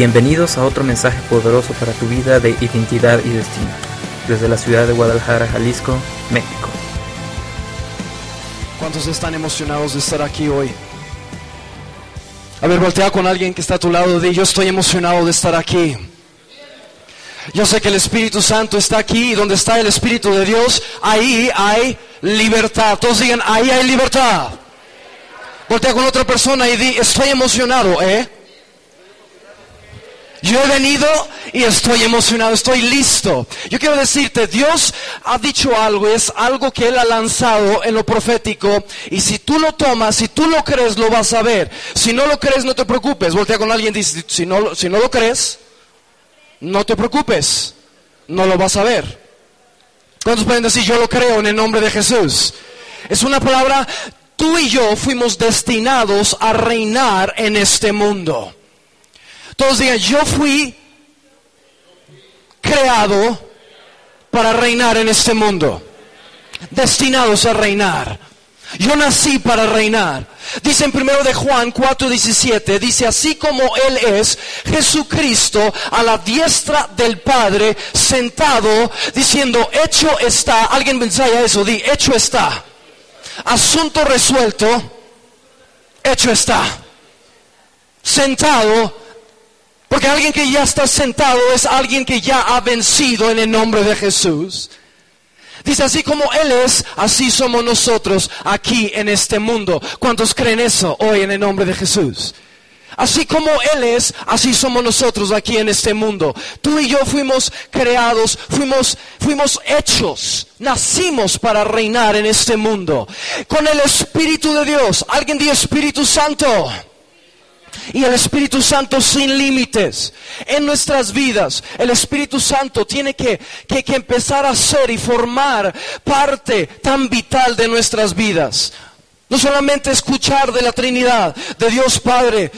Bienvenidos a otro mensaje poderoso para tu vida de identidad y destino, desde la ciudad de Guadalajara, Jalisco, México. ¿Cuántos están emocionados de estar aquí hoy? A ver, voltea con alguien que está a tu lado, di, yo estoy emocionado de estar aquí. Yo sé que el Espíritu Santo está aquí y donde está el Espíritu de Dios, ahí hay libertad. Todos digan, ahí hay libertad. Voltea con otra persona y di, estoy emocionado, ¿eh? Yo he venido y estoy emocionado, estoy listo. Yo quiero decirte, Dios ha dicho algo, es algo que Él ha lanzado en lo profético. Y si tú lo tomas, si tú lo crees, lo vas a ver. Si no lo crees, no te preocupes. Voltea con alguien y dice, si no, si no lo crees, no te preocupes. No lo vas a ver. ¿Cuántos pueden decir, yo lo creo en el nombre de Jesús? Es una palabra, tú y yo fuimos destinados a reinar en este mundo. Todos digan, yo fui creado para reinar en este mundo. Destinados a reinar. Yo nací para reinar. Dice en primero de Juan 4:17, dice así como él es Jesucristo a la diestra del Padre sentado diciendo, hecho está, alguien ensaya eso, di, hecho está. Asunto resuelto, hecho está. Sentado porque alguien que ya está sentado es alguien que ya ha vencido en el nombre de Jesús. Dice, así como Él es, así somos nosotros aquí en este mundo. ¿Cuántos creen eso hoy en el nombre de Jesús? Así como Él es, así somos nosotros aquí en este mundo. Tú y yo fuimos creados, fuimos, fuimos hechos, nacimos para reinar en este mundo. Con el Espíritu de Dios. ¿Alguien dice Espíritu Santo? Y el Espíritu Santo sin límites en nuestras vidas. El Espíritu Santo tiene que, que, empezar a ser y formar parte tan vital de nuestras vidas. No solamente escuchar de la Trinidad, de Dios Padre,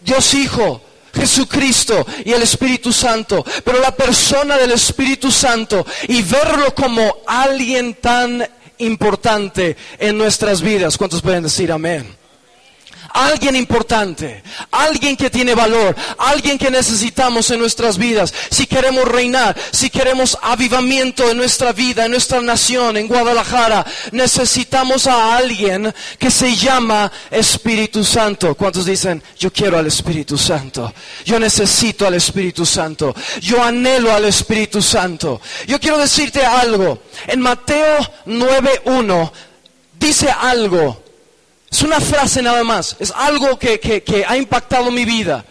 Dios Hijo, Jesucristo y el Espíritu Santo, pero la persona del Espíritu Santo y verlo como alguien tan importante en nuestras vidas. ¿Cuántos pueden decir amén? Alguien importante, alguien que tiene valor, alguien que necesitamos en nuestras vidas. Si queremos reinar, si queremos avivamiento en nuestra vida, en nuestra nación, en Guadalajara, necesitamos a alguien que se llama Espíritu Santo. ¿Cuántos dicen, yo quiero al Espíritu Santo? Yo necesito al Espíritu Santo. Yo anhelo al Espíritu Santo. Yo quiero decirte algo. En Mateo 9.1 dice algo es una frase nada más, es algo que, ha impactado mi vida.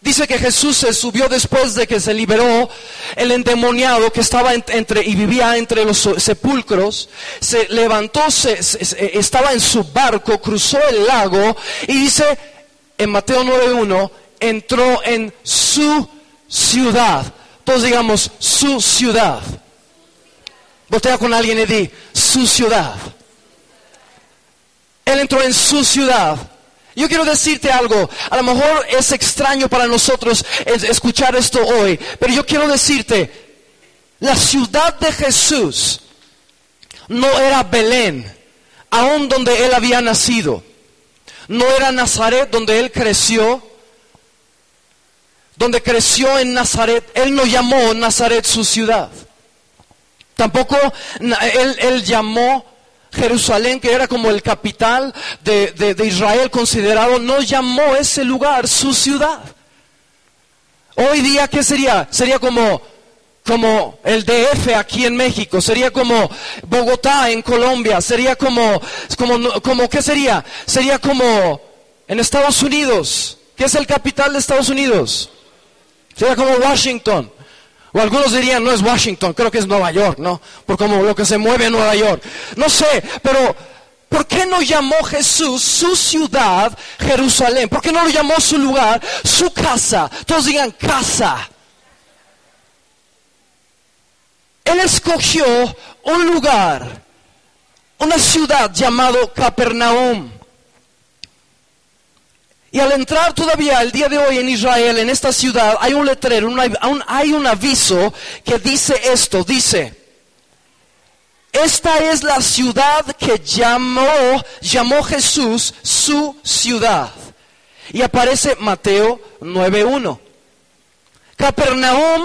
Dice que Jesús se subió después de que se liberó el endemoniado que estaba entre y vivía entre los sepulcros. Se levantó, se, estaba en su barco, cruzó el lago y dice en Mateo 9:1 entró en su ciudad. Todos digamos su ciudad. Voltea con alguien y di su ciudad. Él entró en su ciudad. Yo quiero decirte algo, a lo mejor es extraño para nosotros escuchar esto hoy, pero yo quiero decirte, la ciudad de Jesús no era Belén, aún donde él había nacido. No era Nazaret donde él creció, donde creció en Nazaret. Él no llamó Nazaret su ciudad. Tampoco él, él llamó Jerusalén, que era como el capital de, Israel considerado, no llamó ese lugar su ciudad. Hoy día, ¿qué sería? Sería como, como el DF aquí en México, sería como Bogotá en Colombia, sería como, como, como, ¿qué sería? Sería como en Estados Unidos. ¿Qué es el capital de Estados Unidos? Sería como Washington. O algunos dirían, no es Washington, creo que es Nueva York, ¿no? Por como lo que se mueve en Nueva York. No sé, pero ¿por qué no llamó Jesús su ciudad Jerusalén? ¿Por qué no lo llamó su lugar, su casa? Todos digan casa. Él escogió un lugar, una ciudad llamado Capernaum. Y al entrar todavía el día de hoy en Israel, en esta ciudad, hay un letrero, hay un aviso que dice esto, dice, esta es la ciudad que llamó, llamó Jesús su ciudad. Y aparece Mateo 9.1. Capernaum,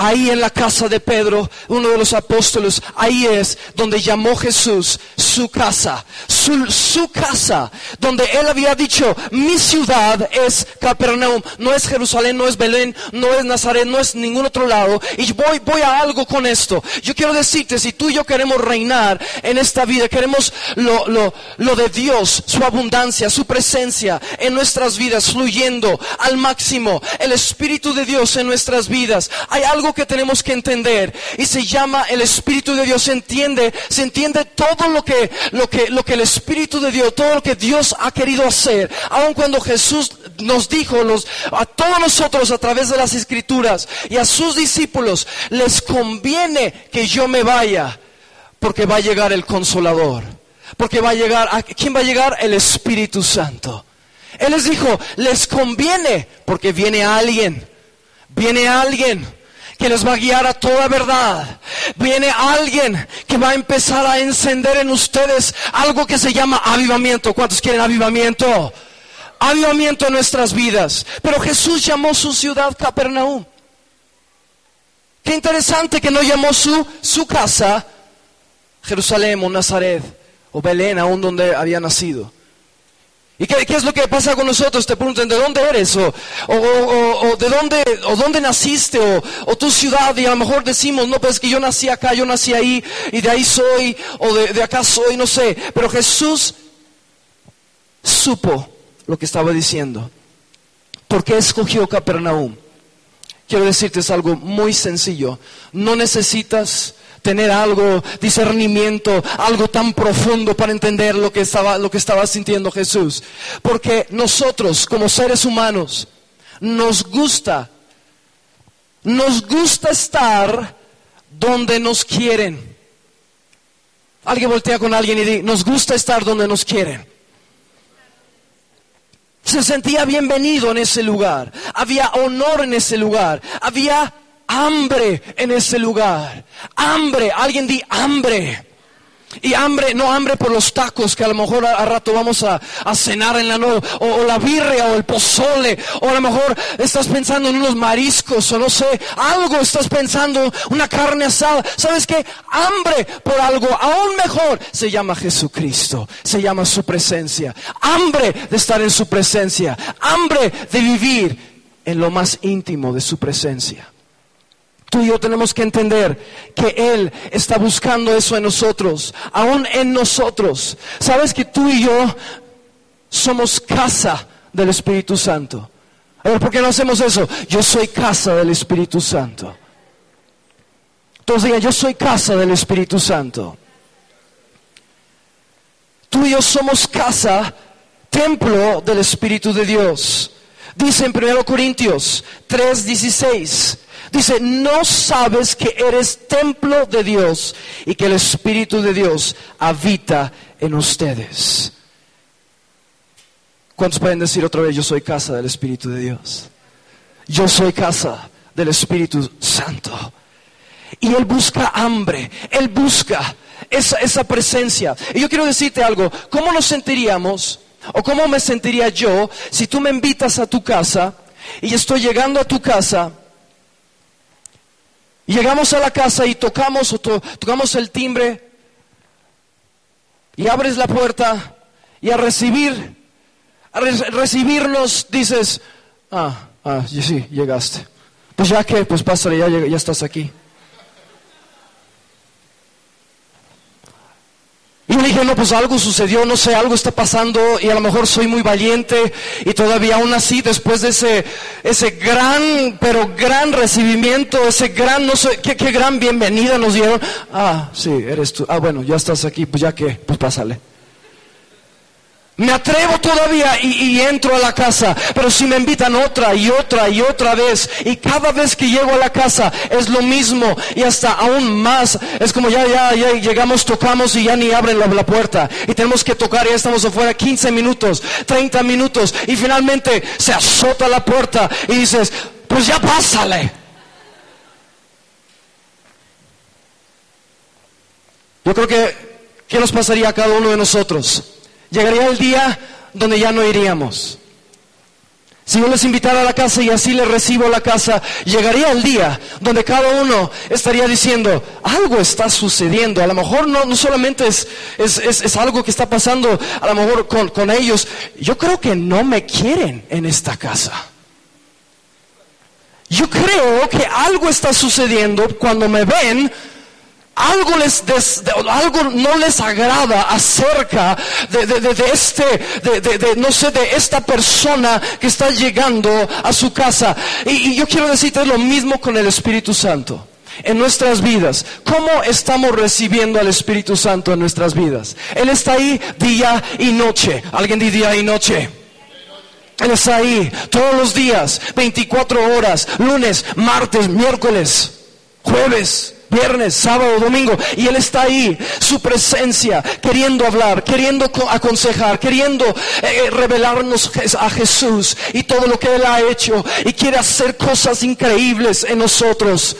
ahí en la casa de Pedro, uno de los apóstoles, ahí es donde llamó Jesús su casa, su, casa, donde él había dicho, mi ciudad es Capernaum, no es Jerusalén, no es Belén, no es Nazaret, no es ningún otro lado. Y voy, voy a algo con esto. Yo quiero decirte, si tú y yo queremos reinar en esta vida, queremos lo, lo, lo de Dios, su abundancia, su presencia en nuestras vidas, fluyendo al máximo, el Espíritu de Dios en nuestras vidas. Hay algo que tenemos que entender y se llama el Espíritu de Dios. Se entiende, se entiende todo lo que, lo que, lo que el Espíritu de Dios, todo lo que Dios ha querido hacer. Aun cuando Jesús nos dijo los, a todos nosotros a través de las Escrituras y a sus discípulos, les conviene que yo me vaya porque va a llegar el Consolador. Porque va a llegar, ¿a quién va a llegar? El Espíritu Santo. Él les dijo, les conviene porque viene alguien, viene alguien que les va a guiar a toda verdad. Viene alguien que va a empezar a encender en ustedes algo que se llama avivamiento. ¿Cuántos quieren avivamiento? Avivamiento en nuestras vidas. Pero Jesús llamó su ciudad Capernaum. Qué interesante que no llamó su, su casa Jerusalén o Nazaret o Belén, aún donde había nacido. ¿Y qué, es lo que pasa con nosotros? Te preguntan, ¿de dónde eres? O, de dónde, o dónde naciste? O, tu ciudad. Y a lo mejor decimos, no, pues que yo nací acá, yo nací ahí, y de ahí soy, o de, de acá soy, no sé. Pero Jesús supo lo que estaba diciendo. ¿Por qué escogió Capernaum? Quiero decirte es algo muy sencillo. No necesitas tener algo, discernimiento, algo tan profundo para entender lo que estaba, lo que estaba sintiendo Jesús. Porque nosotros, como seres humanos, nos gusta, nos gusta estar donde nos quieren. Alguien voltea con alguien y dice, nos gusta estar donde nos quieren. Se sentía bienvenido en ese lugar. Había honor en ese lugar. Había hambre en ese lugar. Hambre, alguien di hambre. Y hambre, no hambre por los tacos que a lo mejor a, a rato vamos a, a, cenar en la noche, o, o, la birria o el pozole, o a lo mejor estás pensando en unos mariscos, o no sé, algo estás pensando, una carne asada. ¿Sabes qué? Hambre por algo aún mejor se llama Jesucristo, se llama su presencia. Hambre de estar en su presencia, hambre de vivir en lo más íntimo de su presencia. Tú y yo tenemos que entender que Él está buscando eso en nosotros, aún en nosotros. Sabes que tú y yo somos casa del Espíritu Santo. A ver, ¿por qué no hacemos eso? Yo soy casa del Espíritu Santo. Entonces digan, yo soy casa del Espíritu Santo. Tú y yo somos casa, templo del Espíritu de Dios. Dice en 1 Corintios 3:16. Dice, no sabes que eres templo de Dios y que el Espíritu de Dios habita en ustedes. ¿Cuántos pueden decir otra vez, yo soy casa del Espíritu de Dios? Yo soy casa del Espíritu Santo. Y Él busca hambre, Él busca esa, esa presencia. Y yo quiero decirte algo, ¿cómo nos sentiríamos o cómo me sentiría yo si tú me invitas a tu casa y estoy llegando a tu casa? Llegamos a la casa y tocamos, o to, tocamos el timbre y abres la puerta y a recibir, a re dices, ah, ah, sí, llegaste. Pues ya que, pues pásale, ya, ya estás aquí. Y yo dije, no, pues algo sucedió, no sé, algo está pasando y a lo mejor soy muy valiente y todavía aún así, después de ese, ese gran, pero gran recibimiento, ese gran, no sé, qué, qué gran bienvenida nos dieron. Ah, sí, eres tú. Ah, bueno, ya estás aquí, pues ya que, pues pásale. Me atrevo todavía y, entro a la casa, pero si me invitan otra y otra y otra vez, y cada vez que llego a la casa es lo mismo y hasta aún más, es como ya, ya, ya llegamos, tocamos y ya ni abren la, puerta, y tenemos que tocar ya estamos afuera 15 minutos, 30 minutos, y finalmente se azota la puerta y dices, pues ya pásale. Yo creo que, ¿qué nos pasaría a cada uno de nosotros? Llegaría el día donde ya no iríamos. Si yo les invitara a la casa y así les recibo la casa, llegaría el día donde cada uno estaría diciendo, algo está sucediendo. A lo mejor no, no solamente es, es, es, es algo que está pasando, a lo mejor con, con ellos. Yo creo que no me quieren en esta casa. Yo creo que algo está sucediendo cuando me ven algo, les des- de- algo no les agrada acerca de, de- de- este, de, no sé, de esta persona que está llegando a su casa. Y, y yo quiero decirte lo mismo con el Espíritu Santo. En nuestras vidas, ¿cómo estamos recibiendo al Espíritu Santo en nuestras vidas? Él está ahí día y noche. ¿Alguien di día y noche? Él está ahí todos los días, 24 horas, lunes, martes, miércoles, jueves, viernes, sábado, domingo. Y Él está ahí, su presencia, queriendo hablar, queriendo co- aconsejar, queriendo eh, eh, revelarnos a Jesús y todo lo que Él ha hecho. Y quiere hacer cosas increíbles en nosotros.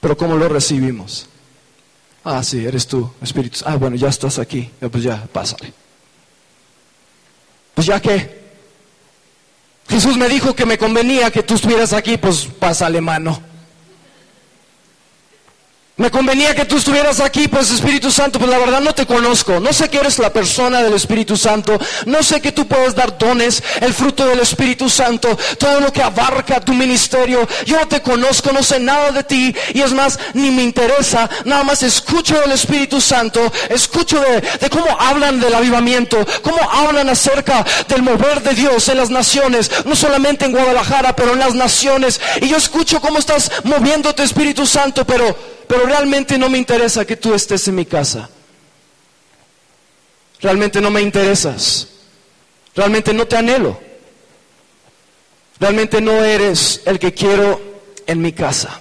Pero ¿cómo lo recibimos? Ah, sí, eres tú, Espíritu. Ah, bueno, ya estás aquí. Ya, Pues ya, pásale. Pues ya que Jesús me dijo que me convenía que tú estuvieras aquí, pues pásale mano. Me convenía que tú estuvieras aquí, pues Espíritu Santo, pues la verdad no te conozco. No sé que eres la persona del Espíritu Santo. No sé que tú puedes dar dones, el fruto del Espíritu Santo, todo lo que abarca tu ministerio. Yo no te conozco, no sé nada de ti. Y es más, ni me interesa. Nada más escucho del Espíritu Santo, escucho de, de cómo hablan del avivamiento, cómo hablan acerca del mover de Dios en las naciones. No solamente en Guadalajara, pero en las naciones. Y yo escucho cómo estás moviéndote, Espíritu Santo, pero pero realmente no me interesa que tú estés en mi casa. Realmente no me interesas. Realmente no te anhelo. Realmente no eres el que quiero en mi casa.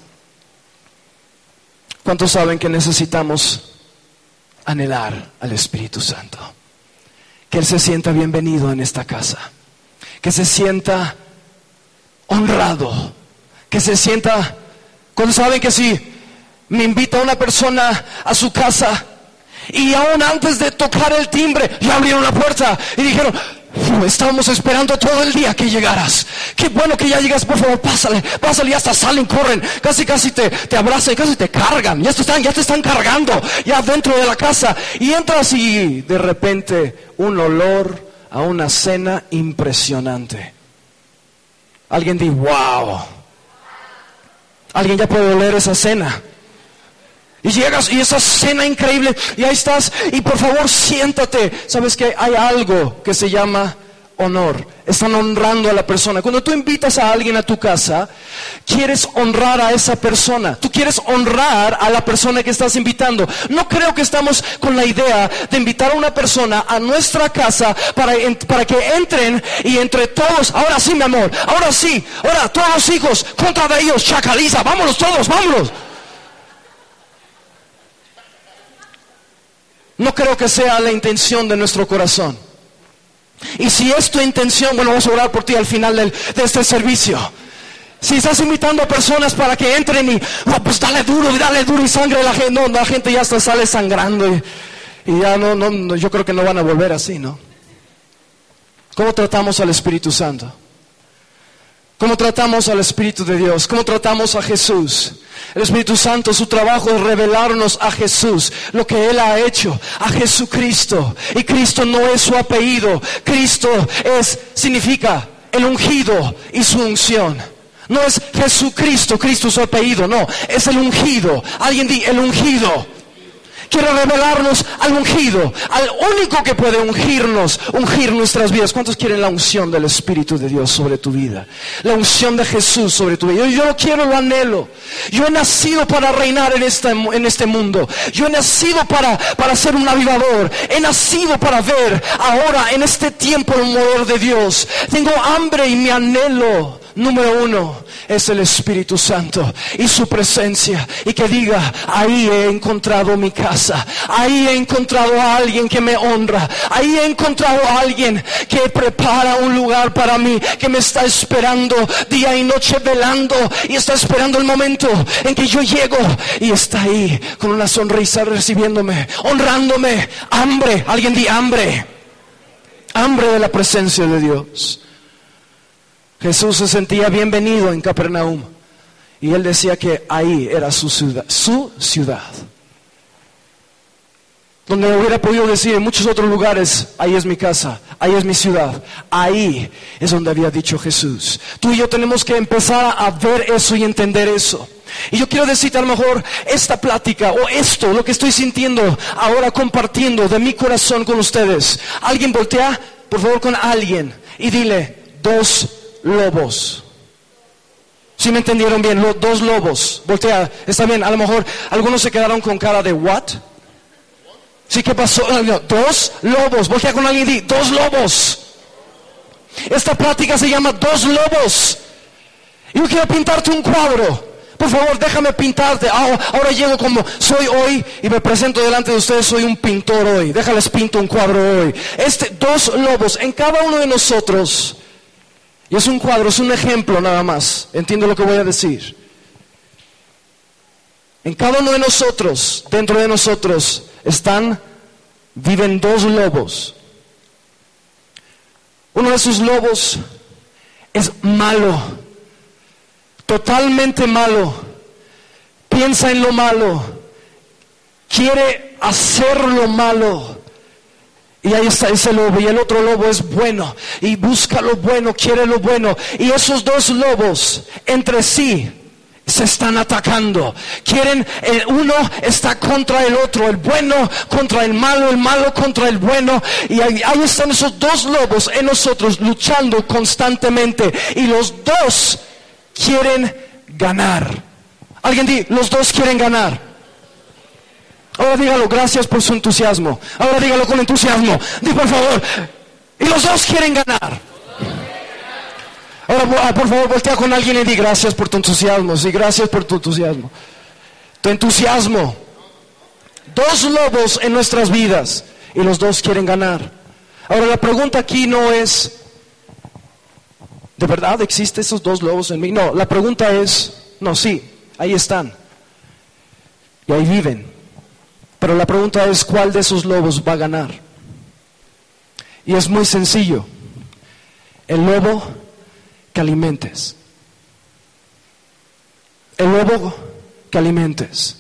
¿Cuántos saben que necesitamos anhelar al Espíritu Santo? Que Él se sienta bienvenido en esta casa. Que se sienta honrado. Que se sienta... ¿Cuántos saben que si me invita una persona a su casa y aún antes de tocar el timbre ya abrieron la puerta y dijeron, "Fu, estábamos esperando todo el día que llegaras. Qué bueno que ya llegas, por favor, pásale, pásale, y hasta salen, corren, casi casi te, te abrazan, casi te cargan, ya te están, ya te están cargando, ya dentro de la casa. Y entras y de repente un olor a una cena impresionante. Alguien dice, wow. Alguien ya puede oler esa cena. Y llegas y esa cena increíble y ahí estás y por favor siéntate. Sabes que hay algo que se llama honor. Están honrando a la persona. Cuando tú invitas a alguien a tu casa, quieres honrar a esa persona. Tú quieres honrar a la persona que estás invitando. No creo que estamos con la idea de invitar a una persona a nuestra casa para, para que entren y entre todos, ahora sí mi amor, ahora sí, ahora todos los hijos contra de ellos, chacaliza, vámonos todos, vámonos. No creo que sea la intención de nuestro corazón. Y si es tu intención, bueno, vamos a orar por ti al final de este servicio. Si estás invitando a personas para que entren y, no, pues dale duro, dale duro y sangre, la gente, no, la gente ya hasta sale sangrando y, y ya no, no, yo creo que no van a volver así, ¿no? ¿Cómo tratamos al Espíritu Santo? ¿Cómo tratamos al Espíritu de Dios? ¿Cómo tratamos a Jesús? El Espíritu Santo, su trabajo es revelarnos a Jesús, lo que Él ha hecho, a Jesucristo. Y Cristo no es su apellido, Cristo es, significa el ungido y su unción. No es Jesucristo, Cristo su apellido, no, es el ungido. Alguien di, el ungido. Quiere revelarnos al ungido, al único que puede ungirnos, ungir nuestras vidas. ¿Cuántos quieren la unción del Espíritu de Dios sobre tu vida? La unción de Jesús sobre tu vida. Yo, yo lo quiero, lo anhelo. Yo he nacido para reinar en este, en este mundo. Yo he nacido para, para ser un avivador. He nacido para ver ahora en este tiempo el mover de Dios. Tengo hambre y mi anhelo número uno es el Espíritu Santo y su presencia. Y que diga, ahí he encontrado mi casa. Ahí he encontrado a alguien que me honra. Ahí he encontrado a alguien que prepara un lugar para mí, que me está esperando día y noche velando y está esperando el momento en que yo llego y está ahí con una sonrisa recibiéndome, honrándome. Hambre, alguien di hambre. Hambre de la presencia de Dios. Jesús se sentía bienvenido en Capernaum. Y él decía que ahí era su ciudad, su ciudad. Donde hubiera podido decir en muchos otros lugares, ahí es mi casa, ahí es mi ciudad, ahí es donde había dicho Jesús. Tú y yo tenemos que empezar a ver eso y entender eso. Y yo quiero decirte a lo mejor esta plática o esto, lo que estoy sintiendo ahora compartiendo de mi corazón con ustedes. Alguien voltea, por favor, con alguien y dile, dos lobos. Si me entendieron bien, dos lobos. Voltea, está bien, a lo mejor algunos se quedaron con cara de what? Sí, ¿qué pasó? Ah, dos lobos. Voltea con alguien y di, dos lobos. Esta plática se llama Dos lobos. Yo quiero pintarte un cuadro. Por favor, déjame pintarte. Ahora, ahora, llego como soy hoy y me presento delante de ustedes. Soy un pintor hoy. Déjales pinto un cuadro hoy. Este, dos lobos en cada uno de nosotros. Y es un cuadro, es un ejemplo nada más. Entiendo lo que voy a decir. En cada uno de nosotros, dentro de nosotros, están, viven dos lobos. Uno de esos lobos es malo, totalmente malo. Piensa en lo malo, quiere hacer lo malo. Y ahí está ese lobo. Y el otro lobo es bueno. Y busca lo bueno, quiere lo bueno. Y esos dos lobos entre sí se están atacando. Quieren, el uno está contra el otro, el bueno contra el malo, el malo contra el bueno. Y ahí, están esos dos lobos en nosotros luchando constantemente. Y los dos quieren ganar. Alguien di, los dos quieren ganar. Ahora dígalo, gracias por su entusiasmo. Ahora dígalo con entusiasmo. Di por favor. Y los dos quieren ganar. Ahora, por favor, voltea con alguien y di gracias por tu entusiasmo. Sí, gracias por tu entusiasmo. Tu entusiasmo. Dos lobos en nuestras vidas y los dos quieren ganar. Ahora, la pregunta aquí no es, ¿de verdad existen esos dos lobos en mí? No, la pregunta es, no, sí, ahí están. Y ahí viven. Pero la pregunta es, ¿cuál de esos lobos va a ganar? Y es muy sencillo. El lobo que alimentes. El lobo que alimentes.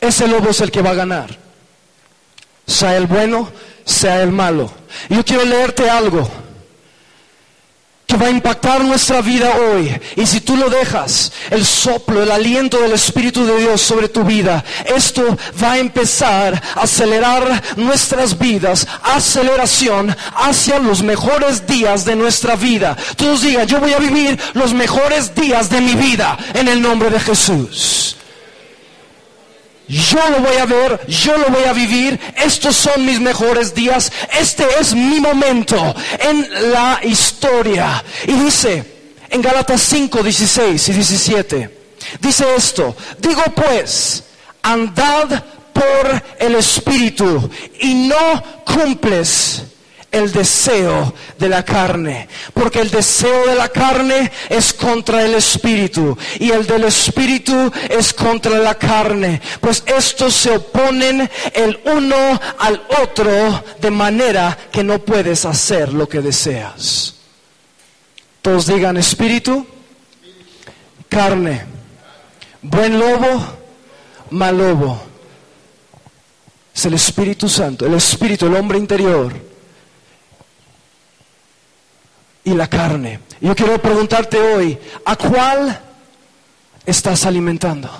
Ese lobo es el que va a ganar. Sea el bueno, sea el malo. Yo quiero leerte algo que va a impactar nuestra vida hoy. Y si tú lo dejas, el soplo, el aliento del Espíritu de Dios sobre tu vida, esto va a empezar a acelerar nuestras vidas, aceleración hacia los mejores días de nuestra vida. Todos digan, yo voy a vivir los mejores días de mi vida en el nombre de Jesús. Yo lo voy a ver, yo lo voy a vivir, estos son mis mejores días, este es mi momento en la historia. Y dice en Galatas 5, 16 y 17, dice esto, digo pues, andad por el Espíritu y no cumples el deseo de la carne, porque el deseo de la carne es contra el espíritu y el del espíritu es contra la carne, pues estos se oponen el uno al otro de manera que no puedes hacer lo que deseas. Todos digan espíritu, carne, buen lobo, mal lobo. Es el Espíritu Santo, el Espíritu, el hombre interior y la carne. Yo quiero preguntarte hoy, ¿a cuál estás alimentando?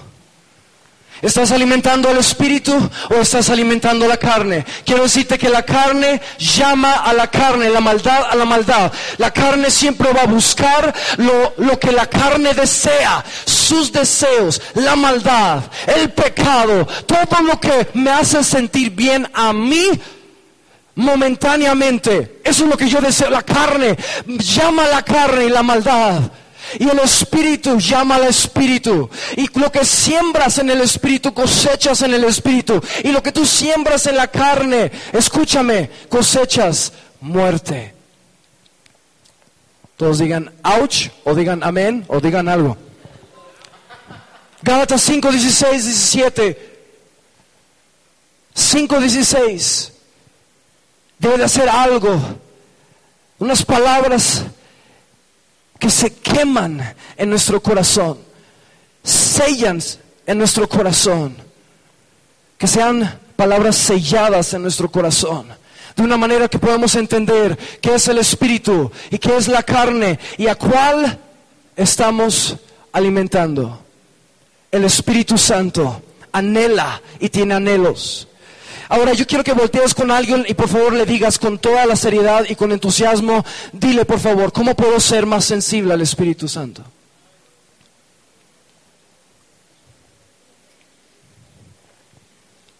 ¿Estás alimentando al espíritu o estás alimentando la carne? Quiero decirte que la carne llama a la carne, la maldad a la maldad. La carne siempre va a buscar lo, lo que la carne desea, sus deseos, la maldad, el pecado, todo lo que me hace sentir bien a mí momentáneamente. Eso es lo que yo deseo. La carne llama a la carne y la maldad. Y el espíritu llama al espíritu. Y lo que siembras en el espíritu cosechas en el espíritu. Y lo que tú siembras en la carne, escúchame, cosechas muerte. Todos digan ouch o digan amén o digan algo. Gálatas 5, 16, 17. 5, 16 debe de hacer algo. Unas palabras que se queman en nuestro corazón, sellan en nuestro corazón, que sean palabras selladas en nuestro corazón, de una manera que podamos entender qué es el espíritu y qué es la carne y a cuál estamos alimentando. El Espíritu Santo anhela y tiene anhelos. Ahora yo quiero que voltees con alguien y por favor le digas con toda la seriedad y con entusiasmo, dile por favor, ¿cómo puedo ser más sensible al Espíritu Santo?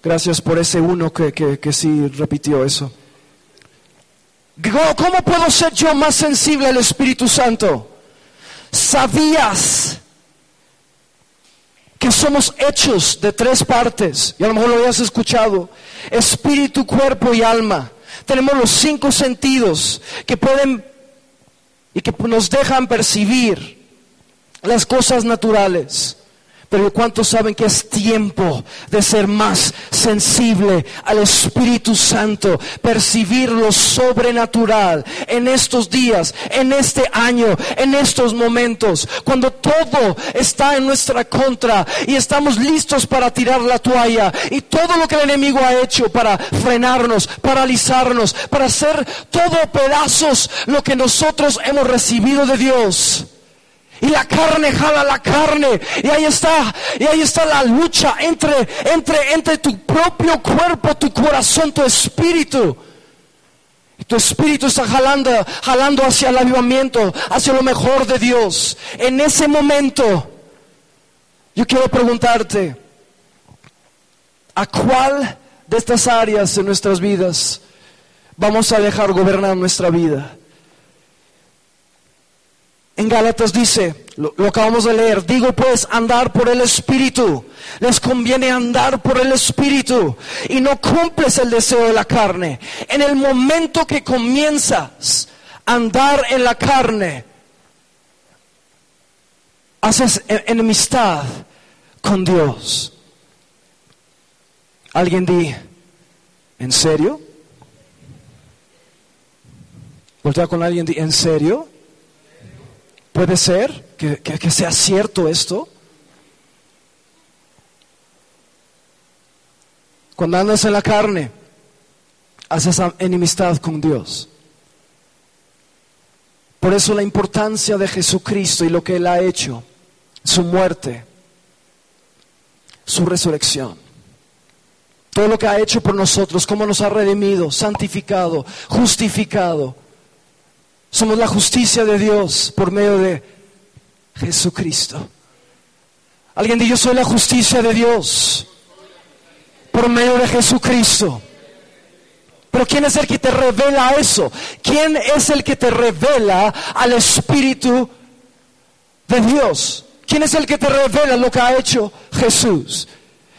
Gracias por ese uno que, que, sí repitió eso. ¿Cómo puedo ser yo más sensible al Espíritu Santo? ¿Sabías que somos hechos de tres partes? Y a lo mejor lo habías escuchado. Espíritu, cuerpo y alma. Tenemos los cinco sentidos que pueden y que nos dejan percibir las cosas naturales. Pero ¿cuántos saben que es tiempo de ser más sensible al Espíritu Santo? Percibir lo sobrenatural en estos días, en este año, en estos momentos, cuando todo está en nuestra contra y estamos listos para tirar la toalla y todo lo que el enemigo ha hecho para frenarnos, paralizarnos, para hacer todo pedazos lo que nosotros hemos recibido de Dios. Y la carne jala la carne. Y ahí está, y ahí está la lucha entre, entre, entre tu propio cuerpo, tu corazón, tu espíritu. Tu espíritu está jalando, jalando hacia el avivamiento, hacia lo mejor de Dios. En ese momento, yo quiero preguntarte, ¿a cuál de estas áreas de nuestras vidas vamos a dejar gobernar nuestra vida? En Gálatas dice, lo, acabamos de leer, digo pues andar por el Espíritu. Les conviene andar por el Espíritu y no cumples el deseo de la carne. En el momento que comienzas a andar en la carne, haces e, enemistad con Dios. Alguien di, ¿en serio? Voltea con alguien, di, ¿en serio? ¿Puede ser que, sea cierto esto? Cuando andas en la carne, haces enemistad con Dios. Por eso la importancia de Jesucristo y lo que Él ha hecho, su muerte, su resurrección. Todo lo que ha hecho por nosotros, cómo nos ha redimido, santificado, justificado somos la justicia de Dios por medio de Jesucristo. Alguien dice, yo soy la justicia de Dios por medio de Jesucristo. Pero ¿quién es el que te revela eso? ¿Quién es el que te revela al Espíritu de Dios? ¿Quién es el que te revela lo que ha hecho Jesús?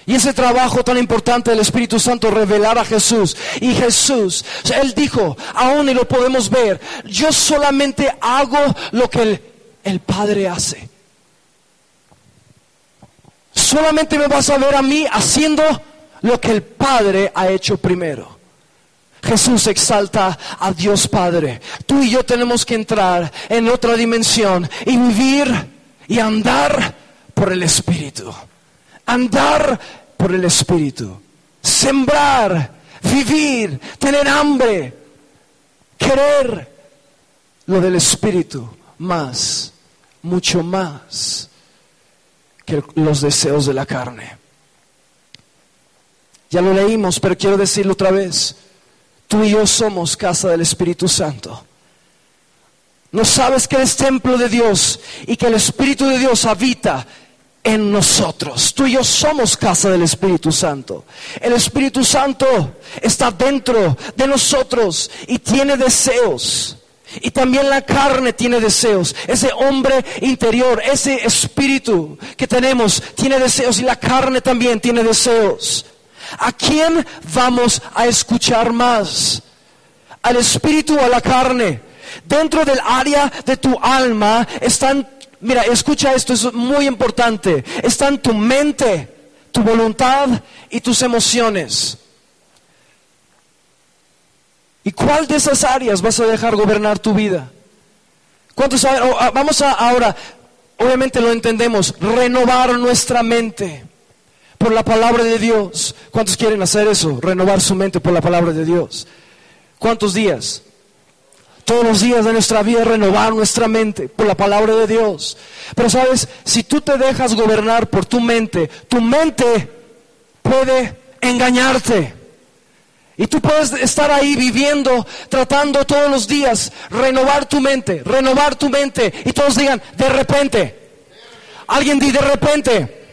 Y ese trabajo tan importante del Espíritu Santo, revelar a Jesús. Y Jesús, Él dijo, aún y lo podemos ver, yo solamente hago lo que el, el Padre hace. Solamente me vas a ver a mí haciendo lo que el Padre ha hecho primero. Jesús exalta a Dios Padre. Tú y yo tenemos que entrar en otra dimensión y vivir y andar por el Espíritu. Andar por el Espíritu. Sembrar, vivir, tener hambre, querer lo del Espíritu más, mucho más que los deseos de la carne. Ya lo leímos, pero quiero decirlo otra vez. Tú y yo somos casa del Espíritu Santo. No sabes que eres templo de Dios y que el Espíritu de Dios habita en nosotros. Tú y yo somos casa del Espíritu Santo. El Espíritu Santo está dentro de nosotros y tiene deseos. Y también la carne tiene deseos. Ese hombre interior, ese espíritu que tenemos, tiene deseos y la carne también tiene deseos. ¿A quién vamos a escuchar más? ¿Al espíritu o a la carne? Dentro del área de tu alma están Mira, escucha esto, es muy importante. Está en tu mente, tu voluntad y tus emociones. ¿Y cuál de esas áreas vas a dejar gobernar tu vida? ¿Cuántos saben? Oh, ah, vamos a ahora, obviamente lo entendemos, renovar nuestra mente por la palabra de Dios. ¿Cuántos quieren hacer eso? Renovar su mente por la palabra de Dios. ¿Cuántos días? Todos los días de nuestra vida renovar nuestra mente por la palabra de Dios. Pero sabes, si tú te dejas gobernar por tu mente, tu mente puede engañarte. Y tú puedes estar ahí viviendo, tratando todos los días, renovar tu mente, renovar tu mente. Y todos digan, de repente. Alguien di de repente.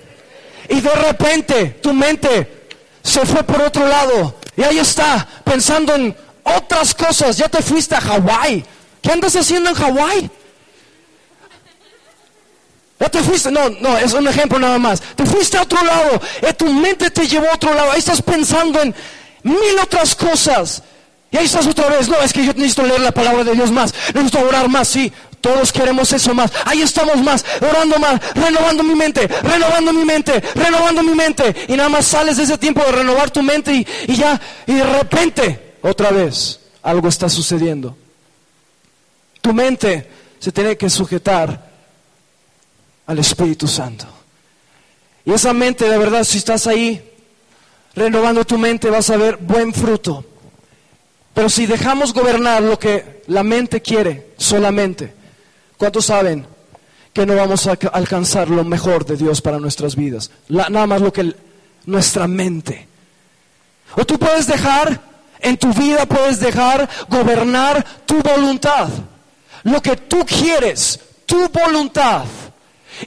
Y de repente tu mente se fue por otro lado. Y ahí está, pensando en otras cosas. Ya te fuiste a Hawái. ¿Qué andas haciendo en Hawái? Ya te fuiste, no, no, es un ejemplo nada más. Te fuiste a otro lado, eh, tu mente te llevó a otro lado, ahí estás pensando en mil otras cosas. Y ahí estás otra vez, no, es que yo necesito leer la palabra de Dios más, necesito orar más, sí, todos queremos eso más. Ahí estamos más, orando más, renovando mi mente, renovando mi mente, renovando mi mente. Y nada más sales de ese tiempo de renovar tu mente y, y ya, y de repente, otra vez, algo está sucediendo. Tu mente se tiene que sujetar al Espíritu Santo. Y esa mente, de verdad, si estás ahí renovando tu mente, vas a ver buen fruto. Pero si dejamos gobernar lo que la mente quiere solamente, ¿cuántos saben que no vamos a alcanzar lo mejor de Dios para nuestras vidas? nada más lo que nuestra mente. O tú puedes dejar, en tu vida puedes dejar gobernar tu voluntad. Lo que tú quieres, tu voluntad.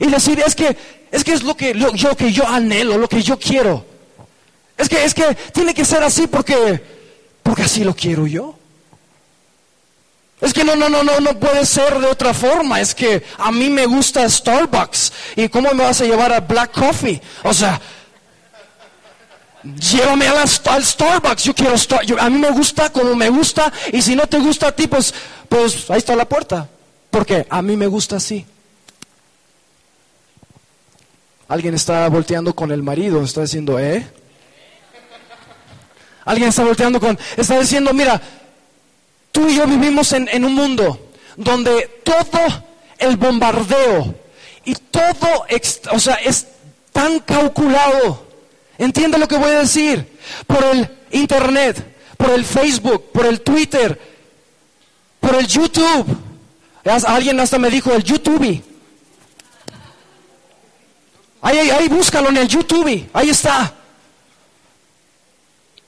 Y decir, es que es que es lo que, yo, que yo anhelo, lo que yo quiero. Es que, es que tiene que ser así porque, porque así lo quiero yo. Es que no, no, no, no, no puede ser de otra forma. Es que a mí me gusta Starbucks. ¿Y cómo me vas a llevar a Black Coffee? O sea, llévame al Starbucks. Yo quiero Starbucks. A mí me gusta como me gusta. Y si no te gusta a ti, pues, pues ahí está la puerta. Porque a mí me gusta así. Alguien está volteando con el marido, está diciendo, ¿eh? Alguien está volteando con, está diciendo, mira, tú y yo vivimos en, un mundo donde todo el bombardeo y todo, o sea, es tan calculado. Entiende lo que voy a decir. Por el internet, por el Facebook, por el Twitter, por el YouTube. Alguien hasta me dijo el YouTube. Ahí, ahí, búscalo en el YouTube, ahí está.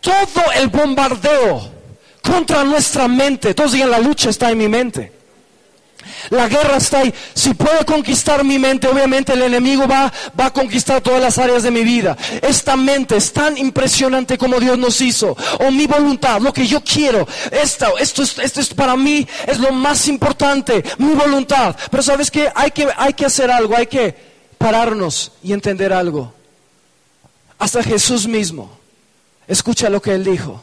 Todo el bombardeo contra nuestra mente, todos digan la lucha está en mi mente. La guerra está ahí. Si puede conquistar mi mente, obviamente el enemigo va, va a conquistar todas las áreas de mi vida. Esta mente es tan impresionante como Dios nos hizo. O mi voluntad, lo que yo quiero. Esto, esto, es, para mí, es lo más importante. Mi voluntad. Pero sabes que hay que, hay que hacer algo, hay que pararnos y entender algo. Hasta Jesús mismo, escucha lo que él dijo.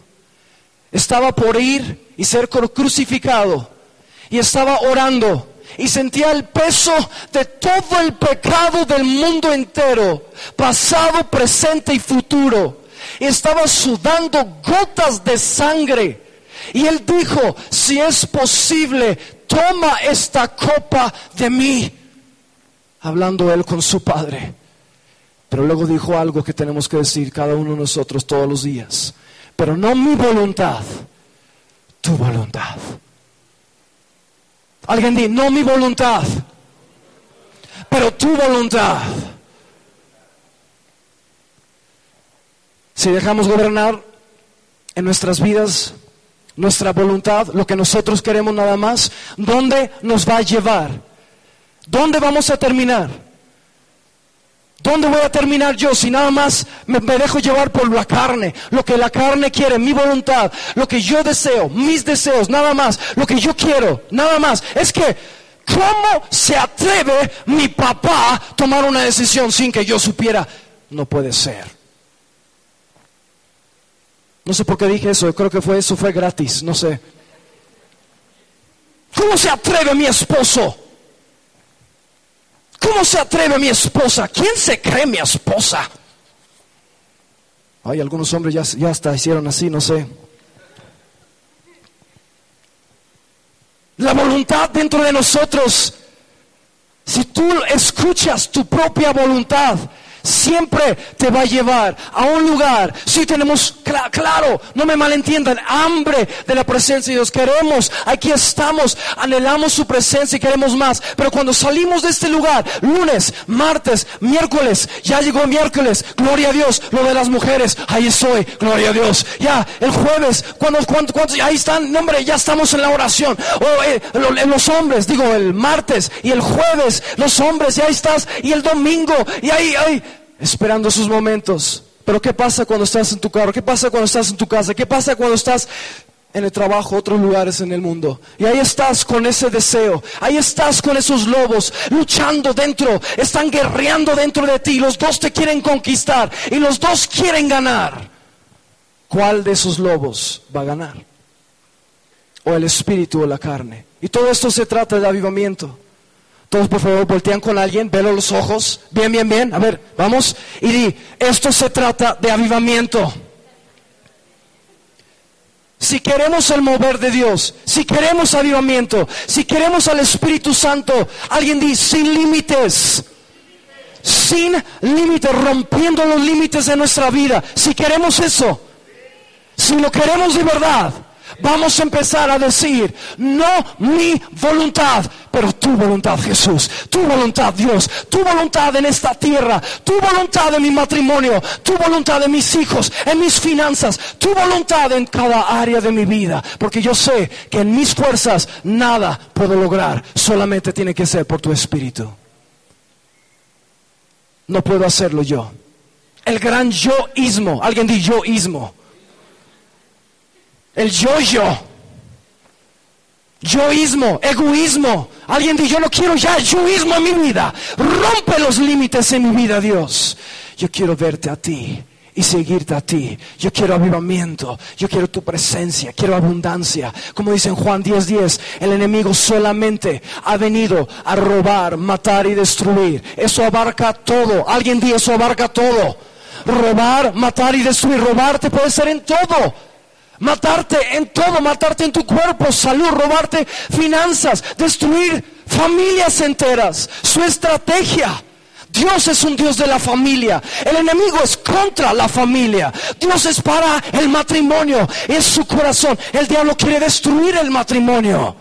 Estaba por ir y ser crucificado y estaba orando y sentía el peso de todo el pecado del mundo entero, pasado, presente y futuro. Y estaba sudando gotas de sangre. Y él dijo, si es posible, toma esta copa de mí hablando él con su padre. Pero luego dijo algo que tenemos que decir cada uno de nosotros todos los días. Pero no mi voluntad, tu voluntad. Alguien dice, no mi voluntad, pero tu voluntad. Si dejamos gobernar en nuestras vidas nuestra voluntad, lo que nosotros queremos nada más, ¿dónde nos va a llevar? ¿Dónde vamos a terminar? ¿Dónde voy a terminar yo si nada más me, dejo llevar por la carne? Lo que la carne quiere, mi voluntad, lo que yo deseo, mis deseos, nada más, lo que yo quiero, nada más. Es que, ¿cómo se atreve mi papá a tomar una decisión sin que yo supiera? No puede ser. No sé por qué dije eso, creo que fue eso, fue gratis, no sé. ¿Cómo se atreve mi esposo? ¿Cómo se atreve mi esposa? ¿Quién se cree mi esposa? Hay algunos hombres ya, ya hasta hicieron así, no sé. La voluntad dentro de nosotros. Si tú escuchas tu propia voluntad, siempre te va a llevar a un lugar. Si tenemos, claro, no me malentiendan, hambre de la presencia de Dios. Queremos, aquí estamos, anhelamos su presencia y queremos más. Pero cuando salimos de este lugar, lunes, martes, miércoles, ya llegó miércoles, gloria a Dios, lo de las mujeres, ahí estoy, gloria a Dios. Ya, el jueves, cuando, cuando, ahí están, hombre, ya estamos en la oración. O eh, los hombres, digo, el martes y el jueves, los hombres, ya estás, y el domingo, y ahí, ahí esperando sus momentos. Pero ¿qué pasa cuando estás en tu carro? ¿Qué pasa cuando estás en tu casa? ¿Qué pasa cuando estás en el trabajo, otros lugares en el mundo? Y ahí estás con ese deseo, ahí estás con esos lobos luchando dentro, están guerreando dentro de ti, los dos te quieren conquistar y los dos quieren ganar. ¿Cuál de esos lobos va a ganar? O el espíritu o la carne. Y todo esto se trata de avivamiento. Todos por favor voltean con alguien, velo los ojos, bien, bien, bien, a ver, vamos. Y di, esto se trata de avivamiento. Si queremos el mover de Dios, si queremos avivamiento, si queremos al Espíritu Santo, alguien dice, sin límites, sin límites, rompiendo los límites de nuestra vida, si queremos eso, si lo queremos de verdad, vamos a empezar a decir, no mi voluntad, pero tu voluntad Jesús, tu voluntad Dios, tu voluntad en esta tierra, tu voluntad en mi matrimonio, tu voluntad en mis hijos, en mis finanzas, tu voluntad en cada área de mi vida, porque yo sé que en mis fuerzas nada puedo lograr, solamente tiene que ser por tu espíritu. No puedo hacerlo yo. El gran yoísmo, alguien di yoísmo el yo-yo. Yoísmo, egoísmo. Alguien dice, yo no quiero ya yoísmo en mi vida. Rompe los límites en mi vida, Dios. Yo quiero verte a ti y seguirte a ti. Yo quiero avivamiento, yo quiero tu presencia, quiero abundancia. Como dice en Juan 10:10, 10, el enemigo solamente ha venido a robar, matar y destruir. Eso abarca todo. Alguien dice, eso abarca todo. Robar, matar y destruir. Robarte puede ser en todo matarte en todo, matarte en tu cuerpo, salud, robarte finanzas, destruir familias enteras, su estrategia. Dios es un Dios de la familia. El enemigo es contra la familia. Dios es para el matrimonio. Es su corazón. El diablo quiere destruir el matrimonio.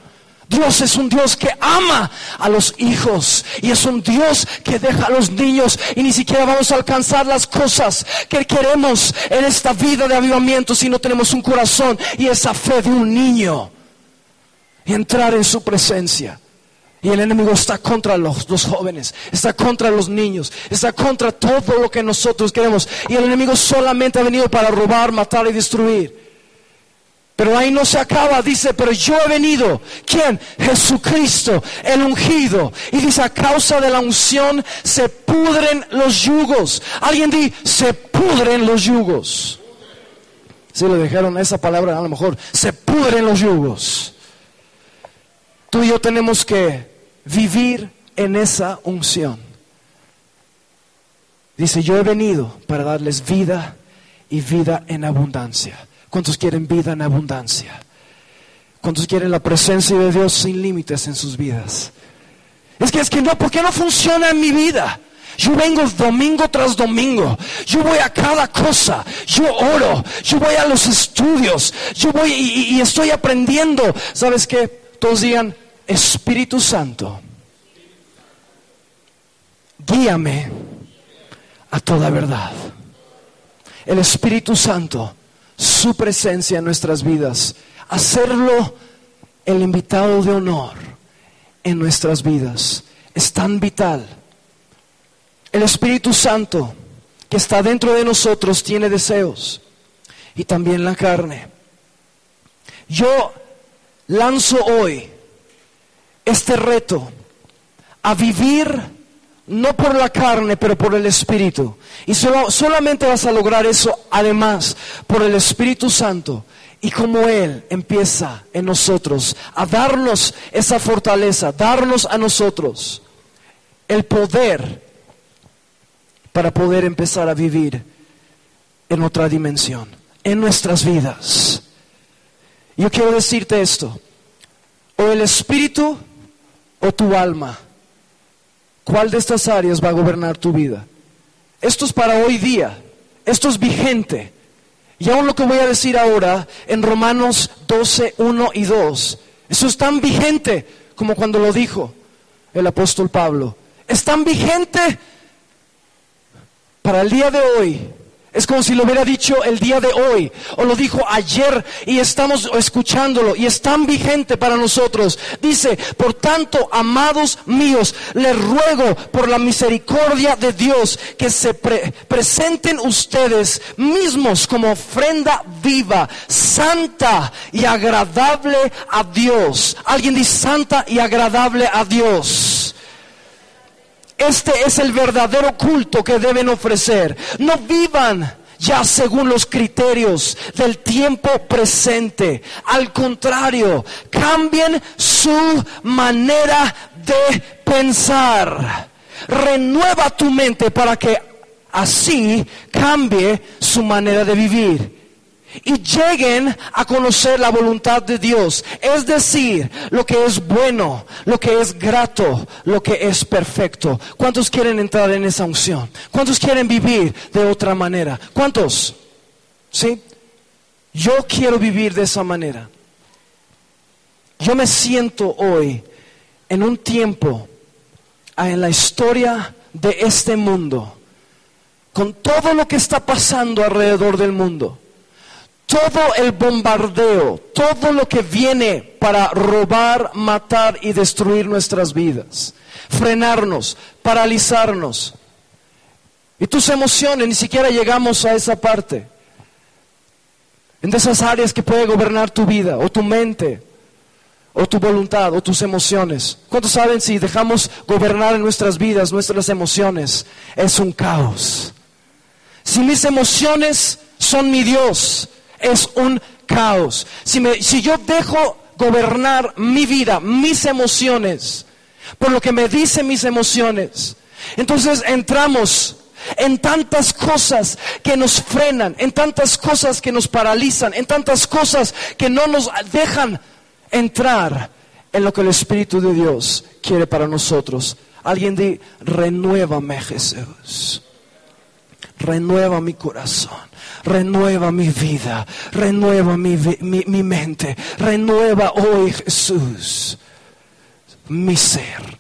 Dios es un Dios que ama a los hijos y es un Dios que deja a los niños y ni siquiera vamos a alcanzar las cosas que queremos en esta vida de avivamiento si no tenemos un corazón y esa fe de un niño y entrar en su presencia. Y el enemigo está contra los, los, jóvenes, está contra los niños, está contra todo lo que nosotros queremos. Y el enemigo solamente ha venido para robar, matar y destruir. Pero ahí no se acaba, dice, pero yo he venido. ¿Quién? Jesucristo, el ungido. Y dice, a causa de la unción se pudren los yugos. Alguien dice, se pudren los yugos. Si le dejaron esa palabra, a lo mejor, se pudren los yugos. Tú y yo tenemos que vivir en esa unción. Dice, yo he venido para darles vida y vida en abundancia. ¿Cuántos quieren vida en abundancia? ¿Cuántos quieren la presencia de Dios sin límites en sus vidas? Es que es que no, ¿por qué no funciona en mi vida? Yo vengo domingo tras domingo. Yo voy a cada cosa. Yo oro. Yo voy a los estudios. Yo voy y, y estoy aprendiendo. ¿Sabes qué? Todos digan, Espíritu Santo, guíame a toda verdad. El Espíritu Santo su presencia en nuestras vidas, hacerlo el invitado de honor en nuestras vidas. Es tan vital. El Espíritu Santo que está dentro de nosotros tiene deseos y también la carne. Yo lanzo hoy este reto a vivir no por la carne, pero por el Espíritu. Y solo, solamente vas a lograr eso, además, por el Espíritu Santo. Y como Él empieza en nosotros a darnos esa fortaleza, darnos a nosotros el poder para poder empezar a vivir en otra dimensión, en nuestras vidas. Yo quiero decirte esto. o el espíritu o tu alma. ¿Cuál de estas áreas va a gobernar tu vida? Esto es para hoy día, esto es vigente. Y aún lo que voy a decir ahora en Romanos 12, 1 y 2, eso es tan vigente como cuando lo dijo el apóstol Pablo. Es tan vigente para el día de hoy es como si lo hubiera dicho el día de hoy o lo dijo ayer y estamos escuchándolo y es tan vigente para nosotros. Dice, por tanto, amados míos, les ruego por la misericordia de Dios que se presenten ustedes mismos como ofrenda viva, santa y agradable a Dios. Alguien dice santa y agradable a Dios. Este es el verdadero culto que deben ofrecer. No vivan ya según los criterios del tiempo presente. Al contrario, cambien su manera de pensar. Renueva tu mente para que así cambie su manera de vivir y lleguen a conocer la voluntad de Dios, es decir, lo que es bueno, lo que es grato, lo que es perfecto. ¿Cuántos quieren entrar en esa unción? ¿Cuántos quieren vivir de otra manera? ¿Cuántos? ¿Sí? Yo quiero vivir de esa manera. Yo me siento hoy en un tiempo en la historia de este mundo, con todo lo que está pasando alrededor del mundo todo el bombardeo, todo lo que viene para robar, matar y destruir nuestras vidas, frenarnos, paralizarnos. Y tus emociones, ni siquiera llegamos a esa parte. En esas áreas que puede gobernar tu vida, o tu mente, o tu voluntad, o tus emociones. ¿Cuántos saben si dejamos gobernar en nuestras vidas, nuestras emociones? Es un caos. Si mis emociones son mi Dios, es un caos. Si, si yo dejo gobernar mi vida, mis emociones, por lo que me dicen mis emociones, entonces entramos en tantas cosas que nos frenan, en tantas cosas que nos paralizan, en tantas cosas que no nos dejan entrar en lo que el Espíritu de Dios quiere para nosotros. Alguien di, renuévame Jesús, renueva mi corazón renueva mi vida, renueva mi, mi, mente, renueva hoy Jesús mi ser.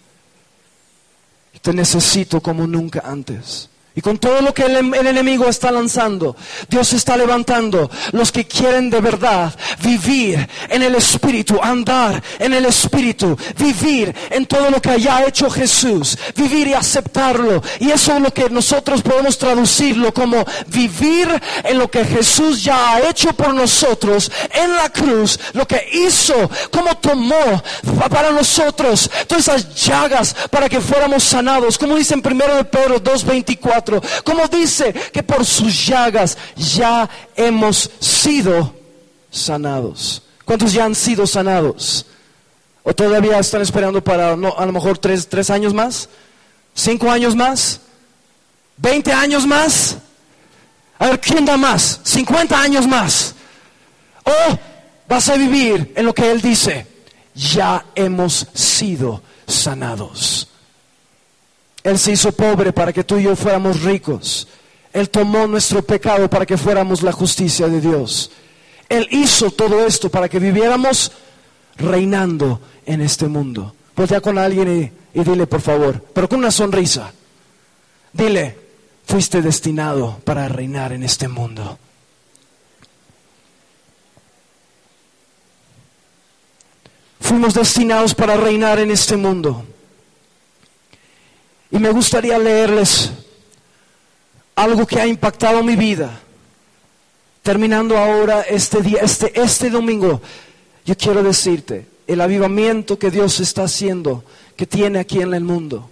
Te necesito como nunca antes. Y con todo lo que el, enemigo está lanzando, Dios está levantando los que quieren de verdad vivir en el Espíritu, andar en el Espíritu, vivir en todo lo que haya hecho Jesús, vivir y aceptarlo. Y eso es lo que nosotros podemos traducirlo como vivir en lo que Jesús ya ha hecho por nosotros en la cruz, lo que hizo, como tomó para nosotros todas esas llagas para que fuéramos sanados, como dice en 1 de Pedro 2.24 como dice que por sus llagas ya hemos sido sanados. ¿Cuántos ya han sido sanados? ¿O todavía están esperando para no, a lo mejor tres, tres años más? ¿Cinco años más? ¿Veinte años más? A ver, ¿quién da más? ¿50 años más? ¿O vas a vivir en lo que Él dice? Ya hemos sido sanados. Él se hizo pobre para que tú y yo fuéramos ricos. Él tomó nuestro pecado para que fuéramos la justicia de Dios. Él hizo todo esto para que viviéramos reinando en este mundo. Voltea con alguien y, y dile, por favor, pero con una sonrisa. Dile, fuiste destinado para reinar en este mundo. Fuimos destinados para reinar en este mundo. Y me gustaría leerles algo que ha impactado mi vida. Terminando ahora este día, este, este domingo, yo quiero decirte el avivamiento que Dios está haciendo, que tiene aquí en el mundo.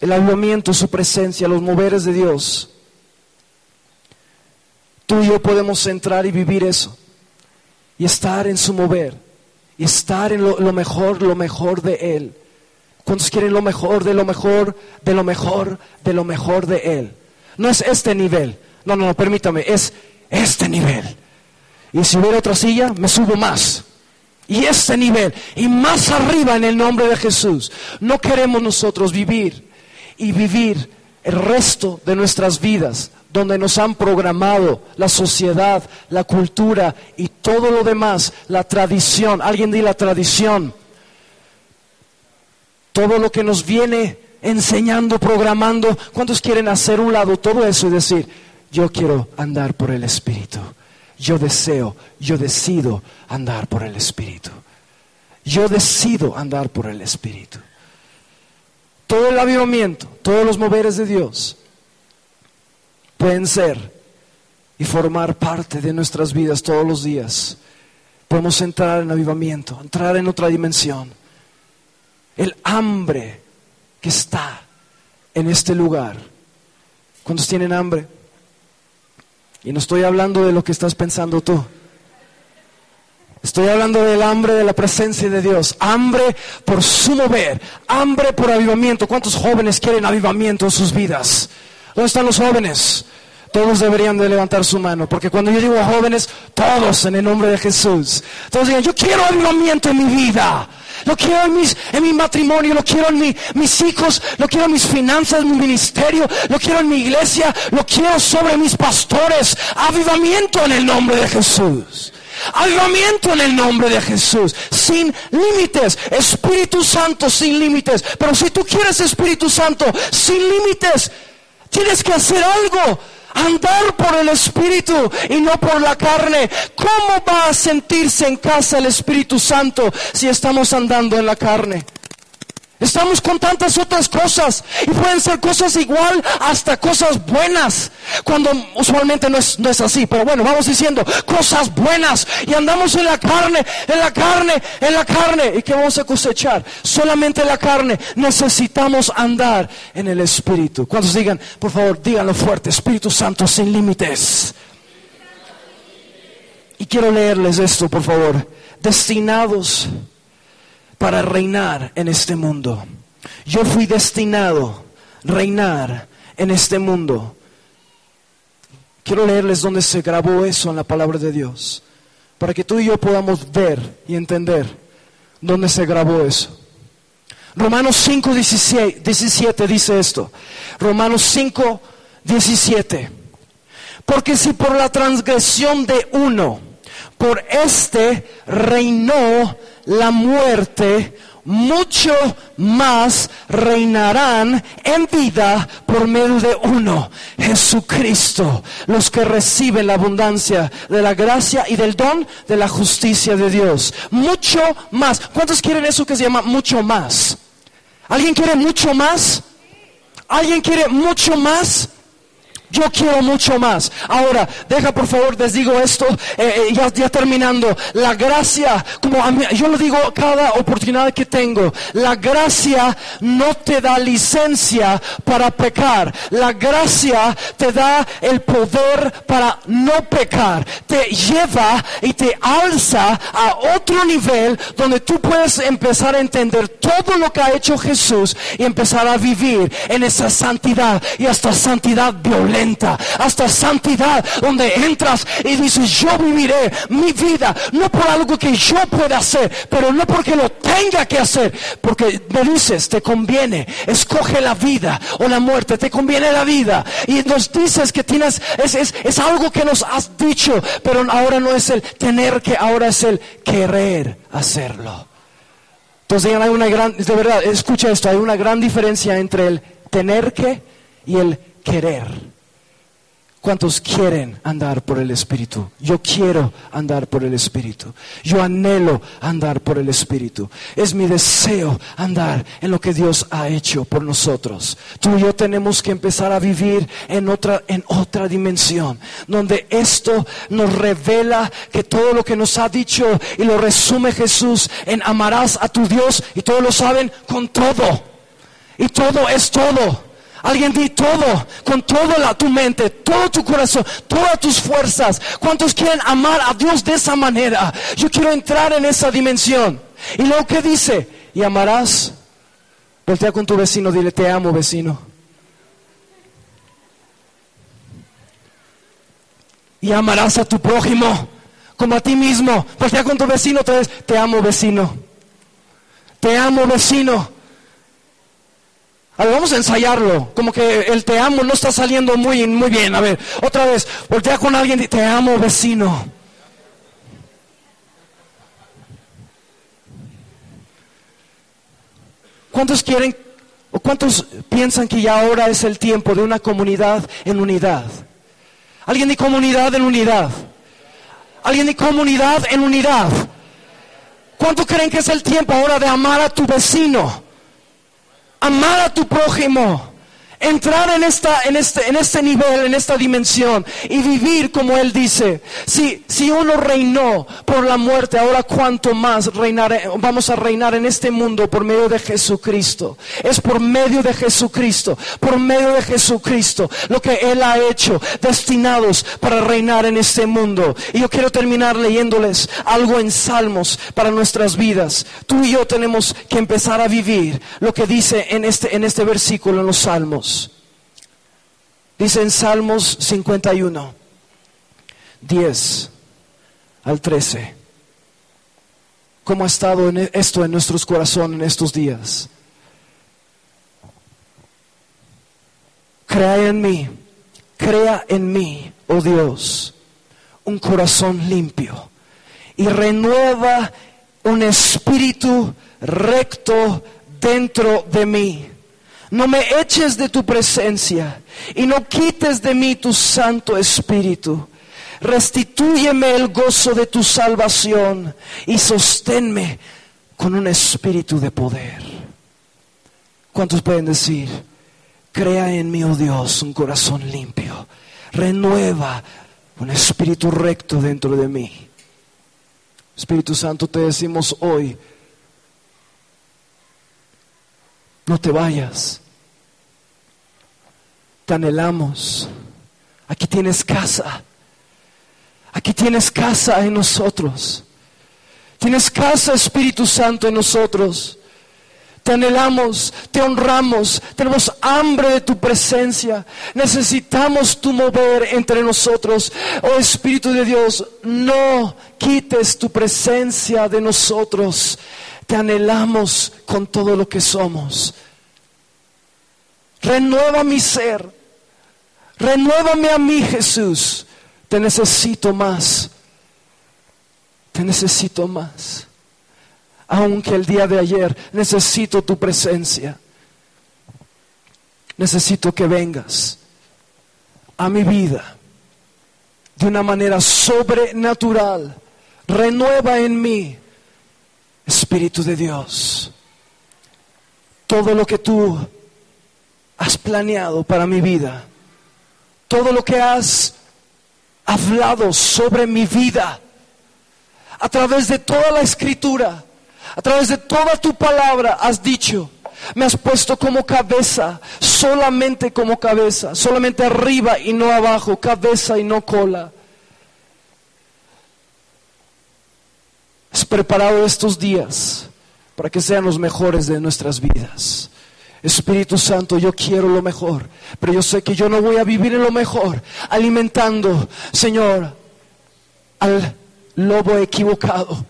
El avivamiento, su presencia, los moveres de Dios. Tú y yo podemos entrar y vivir eso. Y estar en su mover. Y estar en lo mejor, lo mejor de Él. ¿Cuántos quieren lo mejor, de lo mejor, de lo mejor, de lo mejor de Él? No es este nivel. No, no, no, permítame, es este nivel. Y si hubiera otra silla, me subo más. y este nivel y más arriba en el nombre de Jesús. No queremos nosotros vivir y vivir el resto de nuestras vidas donde nos han programado la sociedad, la cultura y todo lo demás, la tradición. Alguien di la tradición. Todo lo que nos viene enseñando, programando. ¿Cuántos quieren hacer un lado todo eso y decir, yo quiero andar por el Espíritu? Yo deseo, yo decido andar por el Espíritu. Yo decido andar por el Espíritu. Todo el avivamiento, todos los moveres de Dios pueden ser y formar parte de nuestras vidas todos los días. Podemos entrar en avivamiento, entrar en otra dimensión. El hambre que está en este lugar. ¿Cuántos tienen hambre? Y no estoy hablando de lo que estás pensando tú. Estoy hablando del hambre de la presencia de Dios, hambre por su mover, hambre por avivamiento. ¿Cuántos jóvenes quieren avivamiento en sus vidas? ¿Dónde están los jóvenes? Todos deberían de levantar su mano, porque cuando yo digo jóvenes, todos en el nombre de Jesús. Todos digan, yo quiero avivamiento en mi vida. Lo quiero en, mis, en mi matrimonio, lo quiero en mis hijos, lo quiero en mis finanzas, en mi ministerio, lo quiero en mi iglesia, lo quiero sobre mis pastores. Avivamiento en el nombre de Jesús. Avivamiento en el nombre de Jesús, sin límites. Espíritu Santo sin límites. Pero si tú quieres Espíritu Santo sin límites, tienes que hacer algo. Andar por el Espíritu y no por la carne. ¿Cómo va a sentirse en casa el Espíritu Santo si estamos andando en la carne? Estamos con tantas otras cosas y pueden ser cosas igual hasta cosas buenas, cuando usualmente no es, no es, así, pero bueno, vamos diciendo cosas buenas y andamos en la carne, en la carne, en la carne. ¿Y qué vamos a cosechar? Solamente la carne. Necesitamos andar en el Espíritu. Cuando digan, por favor, díganlo fuerte, Espíritu Santo sin límites. Y quiero leerles esto, por favor. Destinados para reinar en este mundo. Yo fui destinado a reinar en este mundo. Quiero leerles dónde se grabó eso en la palabra de Dios, para que tú y yo podamos ver y entender dónde se grabó eso. Romanos 5, 17 dice esto. Romanos 5, 17. Porque si por la transgresión de uno, por este reinó la muerte, mucho más reinarán en vida por medio de uno, Jesucristo, los que reciben la abundancia de la gracia y del don de la justicia de Dios. Mucho más. ¿Cuántos quieren eso que se llama mucho más? ¿Alguien quiere mucho más? ¿Alguien quiere mucho más? Yo quiero mucho más. Ahora, deja por favor, les digo esto, eh, eh, ya, terminando. La gracia, como yo lo digo cada oportunidad que tengo, la gracia no te da licencia para pecar. La gracia te da el poder para no pecar. Te lleva y te alza a otro nivel donde tú puedes empezar a entender todo lo que ha hecho Jesús y empezar a vivir en esa santidad y hasta santidad violenta hasta santidad, donde entras y dices, yo viviré mi vida, no por algo que yo pueda hacer, pero no porque lo tenga que hacer, porque me dices, te conviene, escoge la vida o la muerte, te conviene la vida. Y nos dices que tienes, es, es, es algo que nos has dicho, pero ahora no es el tener que, ahora es el querer hacerlo. Entonces hay una gran, de verdad, escucha esto, hay una gran diferencia entre el tener que y el querer. ¿Cuántos quieren andar por el Espíritu? Yo quiero andar por el Espíritu. Yo anhelo andar por el Espíritu. Es mi deseo andar en lo que Dios ha hecho por nosotros. Tú y yo tenemos que empezar a vivir en otra, en otra dimensión, donde esto nos revela que todo lo que nos ha dicho y lo resume Jesús en amarás a tu Dios y todos lo saben con todo. Y todo es todo. Alguien di todo, con toda tu mente, todo tu corazón, todas tus fuerzas. ¿Cuántos quieren amar a Dios de esa manera? Yo quiero entrar en esa dimensión. Y luego que dice, y amarás, voltea con tu vecino, dile, te amo vecino. Y amarás a tu prójimo como a ti mismo. Voltea con tu vecino otra vez, te amo vecino. Te amo vecino. A ver, vamos a ensayarlo. Como que el te amo no está saliendo muy, muy bien. A ver, otra vez, voltea con alguien y te amo vecino. ¿Cuántos quieren o cuántos piensan que ya ahora es el tiempo de una comunidad en unidad? ¿Alguien de comunidad en unidad? ¿Alguien de comunidad en unidad? ¿Cuánto creen que es el tiempo ahora de amar a tu vecino? Amar a tu prójimo entrar en, esta, en, este, en este nivel, en esta dimensión y vivir como Él dice. Si, si uno reinó por la muerte, ahora cuánto más reinaré, vamos a reinar en este mundo por medio de Jesucristo. Es por medio de Jesucristo, por medio de Jesucristo, lo que Él ha hecho, destinados para reinar en este mundo. Y yo quiero terminar leyéndoles algo en Salmos para nuestras vidas. Tú y yo tenemos que empezar a vivir lo que dice en este, en este versículo en los Salmos. Dice en Salmos 51, 10 al 13. ¿Cómo ha estado esto en nuestros corazones en estos días? Crea en mí, crea en mí, oh Dios, un corazón limpio y renueva un espíritu recto dentro de mí no me eches de tu presencia y no quites de mí tu Santo Espíritu. Restitúyeme el gozo de tu salvación y sosténme con un espíritu de poder. ¿Cuántos pueden decir, crea en mí, oh Dios, un corazón limpio? Renueva un espíritu recto dentro de mí. Espíritu Santo, te decimos hoy, no te vayas. Te anhelamos. Aquí tienes casa. Aquí tienes casa en nosotros. Tienes casa, Espíritu Santo, en nosotros. Te anhelamos, te honramos, tenemos hambre de tu presencia. Necesitamos tu mover entre nosotros. Oh Espíritu de Dios, no quites tu presencia de nosotros te anhelamos con todo lo que somos. Renueva mi ser. Renuévame a mí, Jesús. Te necesito más. Te necesito más. Aunque el día de ayer necesito tu presencia. Necesito que vengas a mi vida de una manera sobrenatural. Renueva en mí Espíritu de Dios, todo lo que tú has planeado para mi vida, todo lo que has hablado sobre mi vida, a través de toda la escritura, a través de toda tu palabra has dicho, me has puesto como cabeza, solamente como cabeza, solamente arriba y no abajo, cabeza y no cola. Preparado estos días para que sean los mejores de nuestras vidas. Espíritu Santo, yo quiero lo mejor, pero yo sé que yo no voy a vivir en lo mejor, alimentando, Señor, al lobo equivocado.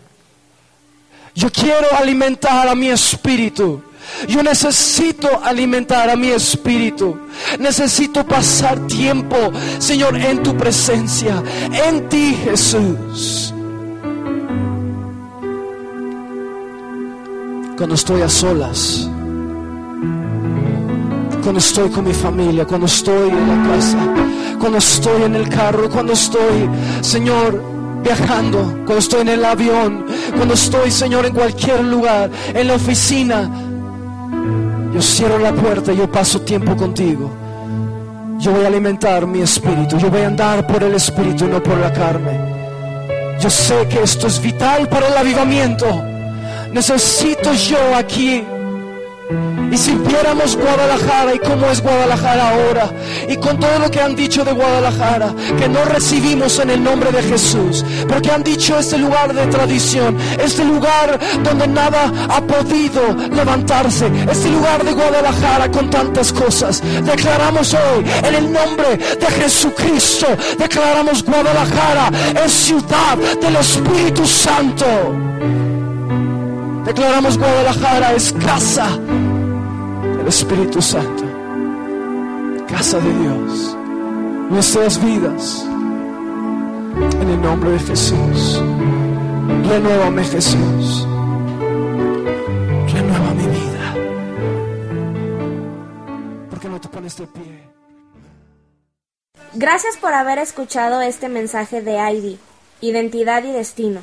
Yo quiero alimentar a mi espíritu. Yo necesito alimentar a mi espíritu. Necesito pasar tiempo, Señor, en tu presencia, en ti, Jesús. Cuando estoy a solas, cuando estoy con mi familia, cuando estoy en la casa, cuando estoy en el carro, cuando estoy, Señor, viajando, cuando estoy en el avión, cuando estoy, Señor, en cualquier lugar, en la oficina. Yo cierro la puerta y yo paso tiempo contigo. Yo voy a alimentar mi espíritu, yo voy a andar por el espíritu y no por la carne. Yo sé que esto es vital para el avivamiento. Necesito yo aquí y si viéramos Guadalajara y cómo es Guadalajara ahora, y con todo lo que han dicho de Guadalajara, que no recibimos en el nombre de Jesús, porque han dicho este lugar de tradición, este lugar donde nada ha podido levantarse, este lugar de Guadalajara con tantas cosas, declaramos hoy en el nombre de Jesucristo, declaramos Guadalajara es ciudad del Espíritu Santo. Declaramos Guadalajara es casa del Espíritu Santo, casa de Dios, nuestras vidas, en el nombre de Jesús. Renuévame Jesús, renueva mi vida. ¿Por qué no te pones de pie? Gracias por haber escuchado este mensaje de ID, Identidad y Destino,